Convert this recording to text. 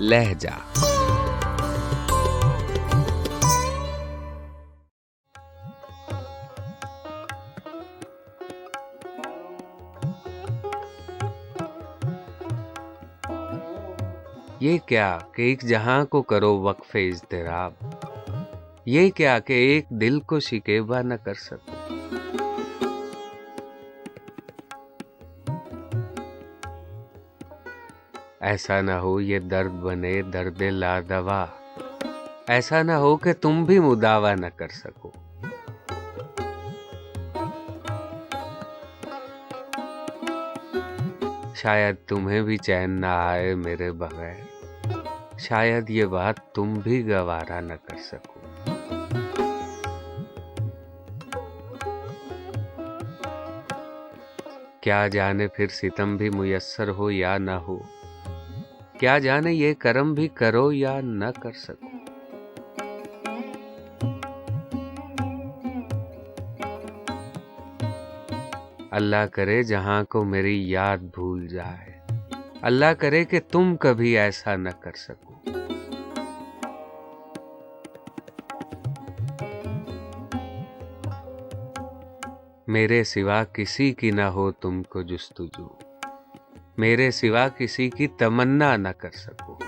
لہجہ۔ یہ کیا کہ ایک جہاں کو کرو وقف اضطراب۔ یہ کیا کہ ایک دل کو شکیبہ نہ کر سکو۔ ایسا نہ ہو یہ درد بنے، درد لا دوا ایسا نہ ہو کہ تم بھی مداوا نہ کر سکو۔ شاید تمہیں بھی چین نہ آئے میرے بغیر۔ شاید یہ بات تم بھی گوارا نہ کر سکو۔ کیا جانے پھر ستم بھی میسر ہو یا نہ ہو؟ کیا جانے یہ کرم بھی کرو یا نہ کر سکو۔ اللہ کرے جہاں کو میری یاد بھول جائے۔ اللہ کرے کہ تم کبھی ایسا نہ کر سکو۔ میرے سوا کسی کی نہ ہو تم کو جستجو۔ میرے سوا کسی کی تمنا نہ کر سکو۔